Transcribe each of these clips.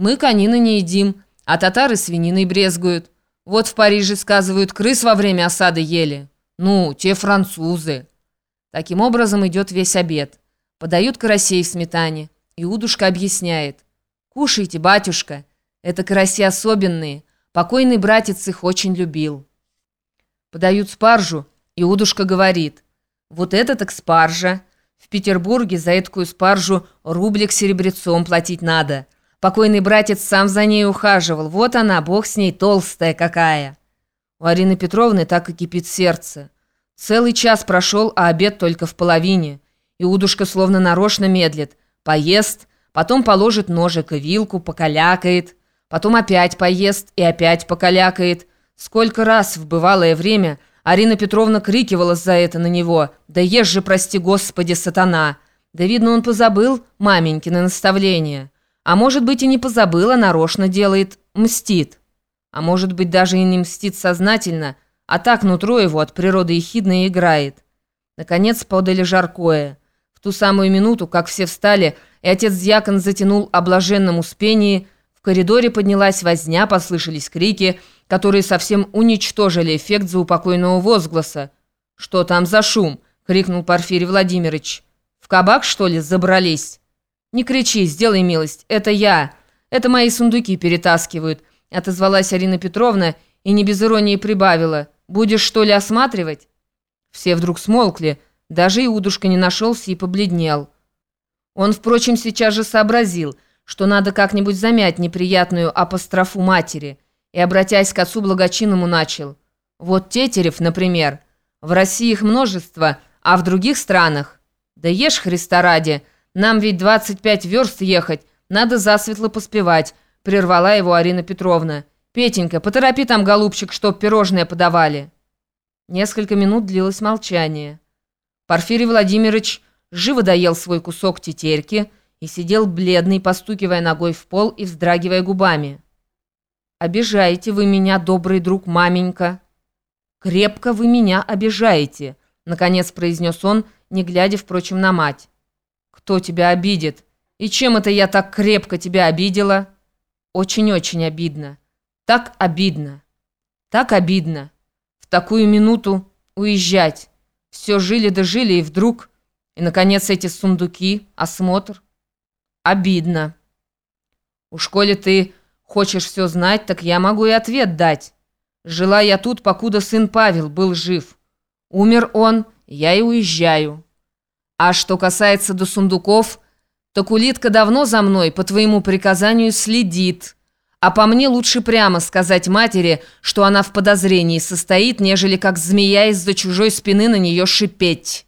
Мы конины не едим, а татары свининой брезгуют. Вот в Париже, сказывают, крыс во время осады ели. Ну, те французы. Таким образом идет весь обед. Подают карасей в сметане. Иудушка объясняет. «Кушайте, батюшка. Это караси особенные. Покойный братец их очень любил». Подают спаржу. Иудушка говорит. «Вот это так спаржа. В Петербурге за эткую спаржу рублик серебрецом платить надо». Покойный братец сам за ней ухаживал. Вот она, бог с ней, толстая какая. У Арины Петровны так и кипит сердце. Целый час прошел, а обед только в половине. И удушка словно нарочно медлит. Поест, потом положит ножик и вилку, покалякает. Потом опять поест и опять покалякает. Сколько раз в бывалое время Арина Петровна крикивала за это на него. «Да ешь же, прости господи, сатана!» Да видно, он позабыл маменькины наставления. А может быть и не позабыла, нарочно делает, мстит. А может быть даже и не мстит сознательно, а так нутро его от природы ехидно играет. Наконец подали жаркое. В ту самую минуту, как все встали, и отец-дьякон затянул о блаженном успении, в коридоре поднялась возня, послышались крики, которые совсем уничтожили эффект заупокойного возгласа. «Что там за шум?» — крикнул Порфирий Владимирович. «В кабак, что ли, забрались?» «Не кричи, сделай милость, это я. Это мои сундуки перетаскивают», — отозвалась Арина Петровна и не без иронии прибавила. «Будешь, что ли, осматривать?» Все вдруг смолкли, даже Иудушка не нашелся и побледнел. Он, впрочем, сейчас же сообразил, что надо как-нибудь замять неприятную апострофу матери, и, обратясь к отцу благочинному, начал. «Вот Тетерев, например. В России их множество, а в других странах...» «Да ешь, Христа ради!» Нам ведь 25 верст ехать, надо засветло поспевать», — прервала его Арина Петровна. «Петенька, поторопи там, голубчик, чтоб пирожное подавали». Несколько минут длилось молчание. Порфирий Владимирович живо доел свой кусок тетерьки и сидел бледный, постукивая ногой в пол и вздрагивая губами. «Обижаете вы меня, добрый друг маменька». «Крепко вы меня обижаете», — наконец произнес он, не глядя, впрочем, на мать. «Кто тебя обидит? И чем это я так крепко тебя обидела?» «Очень-очень обидно. Так обидно. Так обидно. В такую минуту уезжать. Все жили да жили, и вдруг... И, наконец, эти сундуки, осмотр. Обидно. У школе ты хочешь все знать, так я могу и ответ дать. Жила я тут, покуда сын Павел был жив. Умер он, я и уезжаю». А что касается до сундуков, то кулитка давно за мной по твоему приказанию следит. А по мне лучше прямо сказать матери, что она в подозрении состоит, нежели как змея из-за чужой спины на нее шипеть.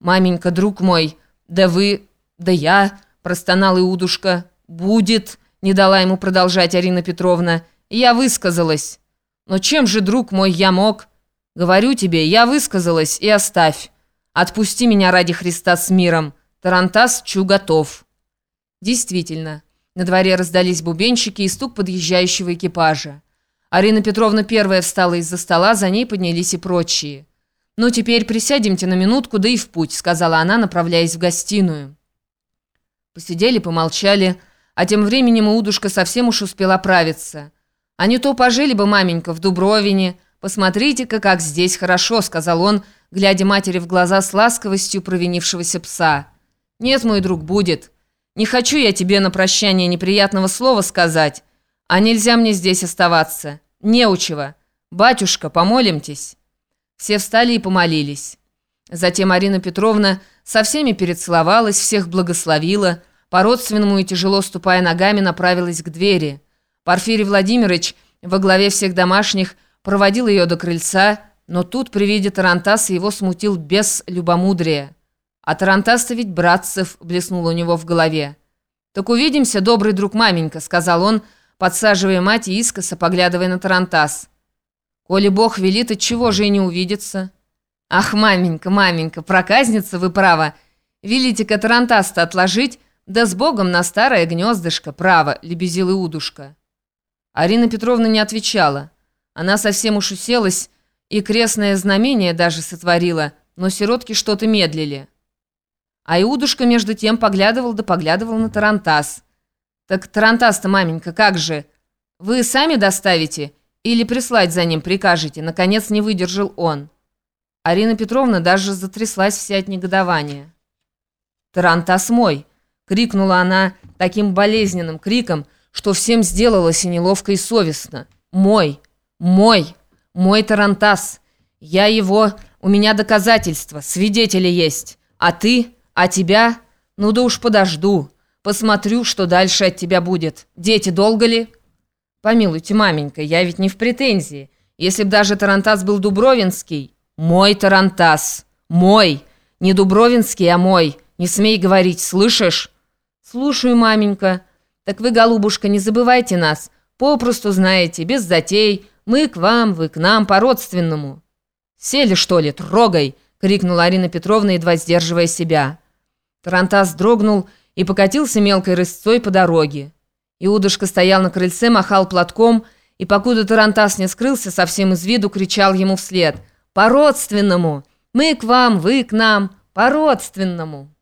«Маменька, друг мой, да вы, да я», — простонал Иудушка, — «будет», — не дала ему продолжать Арина Петровна. «Я высказалась». «Но чем же, друг мой, я мог?» «Говорю тебе, я высказалась, и оставь». Отпусти меня ради Христа с миром. Тарантас Чу готов». Действительно, на дворе раздались бубенчики и стук подъезжающего экипажа. Арина Петровна первая встала из-за стола, за ней поднялись и прочие. «Ну, теперь присядемте на минутку, да и в путь», — сказала она, направляясь в гостиную. Посидели, помолчали, а тем временем Удушка совсем уж успела оправиться. «А не то пожили бы, маменька, в Дубровине. Посмотрите-ка, как здесь хорошо», — сказал он, — глядя матери в глаза с ласковостью провинившегося пса. «Нет, мой друг, будет. Не хочу я тебе на прощание неприятного слова сказать, а нельзя мне здесь оставаться. Неучего. Батюшка, помолимтесь». Все встали и помолились. Затем Арина Петровна со всеми перецеловалась, всех благословила, по-родственному и тяжело ступая ногами направилась к двери. Порфирий Владимирович во главе всех домашних проводил ее до крыльца но тут при виде Тарантаса его смутил без любомудрия. А Тарантас-то ведь братцев блеснул у него в голове. «Так увидимся, добрый друг маменька», — сказал он, подсаживая мать и искоса, поглядывая на Тарантас. «Коли Бог велит, от чего же и не увидится?» «Ах, маменька, маменька, проказница вы право. Велите-ка Тарантас-то отложить, да с Богом на старое гнездышко, право», — лебезил Иудушка. Арина Петровна не отвечала. Она совсем уж уселась, и крестное знамение даже сотворила, но сиротки что-то медлили. А Иудушка между тем поглядывал да поглядывал на Тарантас. Так Тарантас-то, маменька, как же? Вы сами доставите или прислать за ним прикажете? Наконец не выдержал он. Арина Петровна даже затряслась вся от негодования. «Тарантас мой!» — крикнула она таким болезненным криком, что всем сделалось и неловко, и совестно. «Мой! Мой! Мой Тарантас! Я его... У меня доказательства, свидетели есть. А ты? А тебя? Ну да уж подожду. Посмотрю, что дальше от тебя будет. Дети долго ли?» «Помилуйте, маменька, я ведь не в претензии. Если б даже Тарантас был Дубровинский...» «Мой Тарантас! Мой! Не Дубровинский, а мой! Не смей говорить, слышишь?» «Слушаю, маменька. Так вы, голубушка, не забывайте нас. Попросту знаете, без затей. Мы к вам, вы к нам, по-родственному». «Сели, что ли? Трогай!» — крикнула Арина Петровна, едва сдерживая себя. Тарантас дрогнул и покатился мелкой рысцой по дороге. Иудушка стоял на крыльце, махал платком, и покуда Тарантас не скрылся совсем из виду, кричал ему вслед — по-родственному. Мы к вам, вы к нам. По-родственному».